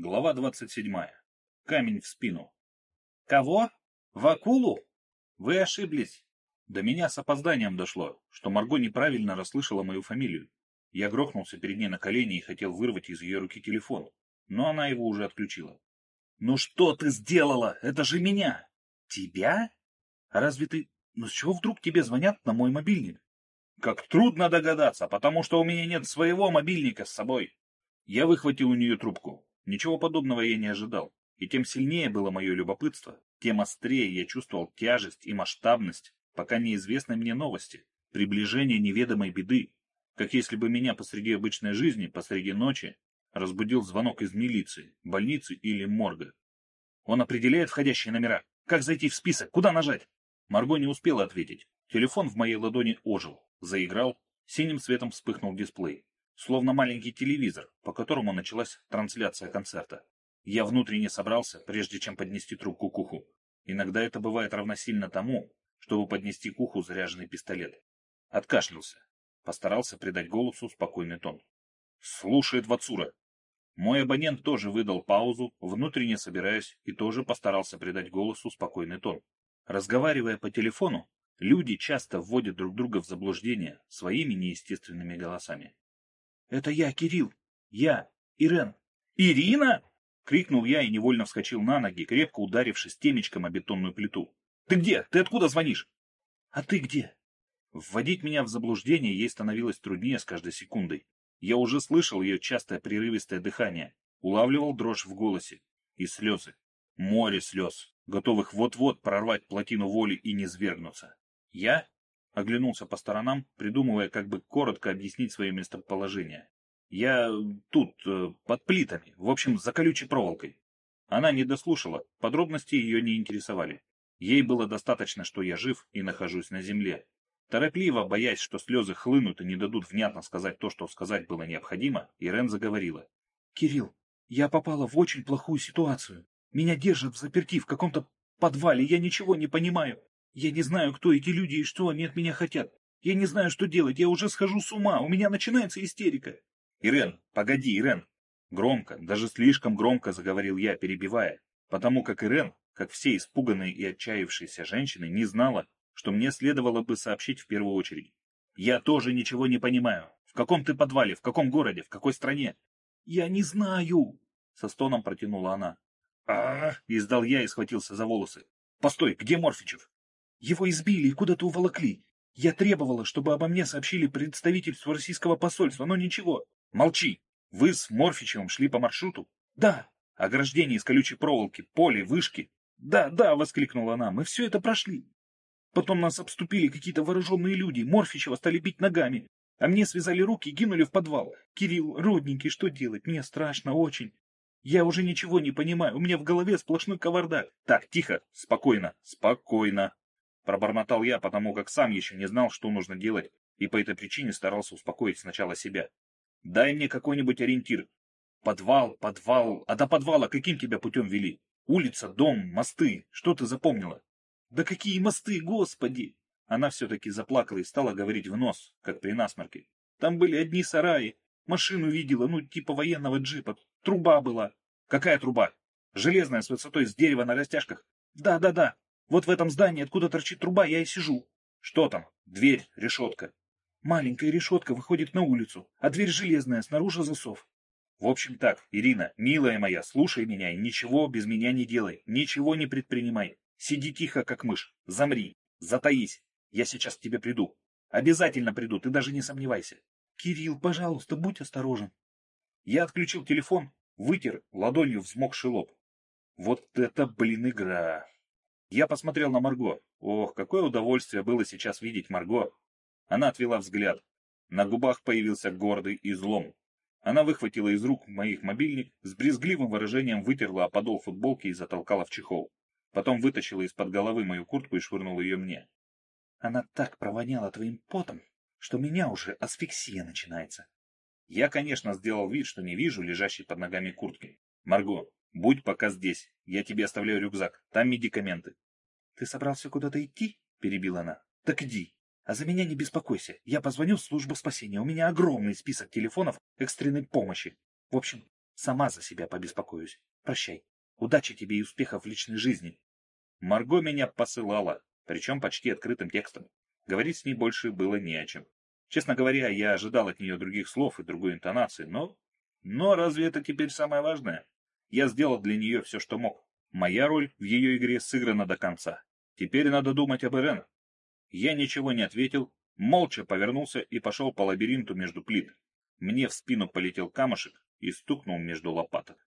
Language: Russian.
Глава двадцать седьмая. Камень в спину. Кого? В акулу? Вы ошиблись. До меня с опозданием дошло, что Марго неправильно расслышала мою фамилию. Я грохнулся перед ней на колени и хотел вырвать из ее руки телефон, но она его уже отключила. «Ну что ты сделала? Это же меня!» «Тебя? Разве ты... Ну с чего вдруг тебе звонят на мой мобильник?» «Как трудно догадаться, потому что у меня нет своего мобильника с собой». Я выхватил у нее трубку. Ничего подобного я не ожидал. И тем сильнее было мое любопытство, тем острее я чувствовал тяжесть и масштабность пока неизвестной мне новости, приближение неведомой беды, как если бы меня посреди обычной жизни, посреди ночи, разбудил звонок из милиции, больницы или морга. Он определяет входящие номера. Как зайти в список? Куда нажать? Марго не успела ответить. Телефон в моей ладони ожил, заиграл, синим светом вспыхнул дисплей словно маленький телевизор, по которому началась трансляция концерта. Я внутренне собрался, прежде чем поднести трубку к уху. Иногда это бывает равносильно тому, чтобы поднести к уху заряженный пистолет. Откашлялся. Постарался придать голосу спокойный тон. «Слушает Вацура». Мой абонент тоже выдал паузу, внутренне собираясь, и тоже постарался придать голосу спокойный тон. Разговаривая по телефону, люди часто вводят друг друга в заблуждение своими неестественными голосами. «Это я, Кирилл! Я, Ирен!» «Ирина!» — крикнул я и невольно вскочил на ноги, крепко ударившись темечком о бетонную плиту. «Ты где? Ты откуда звонишь?» «А ты где?» Вводить меня в заблуждение ей становилось труднее с каждой секундой. Я уже слышал ее частое прерывистое дыхание, улавливал дрожь в голосе и слезы. Море слез, готовых вот-вот прорвать плотину воли и не свергнуться. Я Оглянулся по сторонам, придумывая, как бы коротко объяснить свое местоположение. «Я тут, э, под плитами, в общем, за колючей проволокой». Она не дослушала, подробности ее не интересовали. Ей было достаточно, что я жив и нахожусь на земле. Торопливо, боясь, что слезы хлынут и не дадут внятно сказать то, что сказать было необходимо, Ирен заговорила. «Кирилл, я попала в очень плохую ситуацию. Меня держат в заперти в каком-то подвале, я ничего не понимаю. Я не знаю, кто эти люди и что они от меня хотят. Я не знаю, что делать, я уже схожу с ума, у меня начинается истерика. Ирен, погоди, Ирен. Громко, даже слишком громко заговорил я, перебивая, потому как Ирен, как все испуганные и отчаявшиеся женщины, не знала, что мне следовало бы сообщить в первую очередь. Я тоже ничего не понимаю. В каком ты подвале, в каком городе, в какой стране? Я не знаю, со стоном протянула она. А, -а, -а издал я и схватился за волосы. Постой, где Морфичев? Его избили и куда-то уволокли. Я требовала, чтобы обо мне сообщили представительству российского посольства, но ничего. Молчи. Вы с Морфичевым шли по маршруту? Да. Ограждение из колючей проволоки, поле, вышки. Да, да, воскликнула она, мы все это прошли. Потом нас обступили какие-то вооруженные люди, Морфичева стали бить ногами. А мне связали руки и кинули в подвал. Кирилл, родненький, что делать? Мне страшно очень. Я уже ничего не понимаю, у меня в голове сплошной кавардак. Так, тихо, спокойно, спокойно. Пробормотал я, потому как сам еще не знал, что нужно делать, и по этой причине старался успокоить сначала себя. Дай мне какой-нибудь ориентир. Подвал, подвал. А до подвала каким тебя путем вели? Улица, дом, мосты. Что ты запомнила? Да какие мосты, господи! Она все-таки заплакала и стала говорить в нос, как при насморке. Там были одни сараи. Машину видела, ну, типа военного джипа. Труба была. Какая труба? Железная, с высотой с дерева на растяжках? Да-да-да, вот в этом здании, откуда торчит труба, я и сижу. Что там? Дверь, решетка. Маленькая решетка выходит на улицу, а дверь железная, снаружи засов. В общем так, Ирина, милая моя, слушай меня и ничего без меня не делай, ничего не предпринимай. Сиди тихо, как мышь, замри, затаись. Я сейчас к тебе приду. Обязательно приду, ты даже не сомневайся. Кирилл, пожалуйста, будь осторожен. Я отключил телефон, вытер ладонью взмокший лоб. Вот это, блин, игра. Я посмотрел на Марго. Ох, какое удовольствие было сейчас видеть Марго. Она отвела взгляд. На губах появился гордый излом. Она выхватила из рук моих мобильник, с брезгливым выражением вытерла подол футболки и затолкала в чехол. Потом вытащила из-под головы мою куртку и швырнула ее мне. Она так провоняла твоим потом, что меня уже асфиксия начинается. Я, конечно, сделал вид, что не вижу лежащей под ногами куртки. Марго, Будь пока здесь. Я тебе оставляю рюкзак. Там медикаменты. Ты собрался куда-то идти? Перебила она. Так иди. А за меня не беспокойся. Я позвоню в службу спасения. У меня огромный список телефонов экстренной помощи. В общем, Сама за себя побеспокоюсь. Прощай. Удачи тебе и успехов в личной жизни. Марго меня посылала, причем почти открытым текстом. Говорить с ней больше было не о чем. Честно говоря, я ожидал от нее других слов и другой интонации, но... Но разве это теперь самое важное? Я сделал для нее все, что мог. Моя роль в ее игре сыграна до конца. Теперь надо думать об Ирен. Я ничего не ответил, молча повернулся и пошел по лабиринту между плит. Мне в спину полетел камушек и стукнул между лопаток.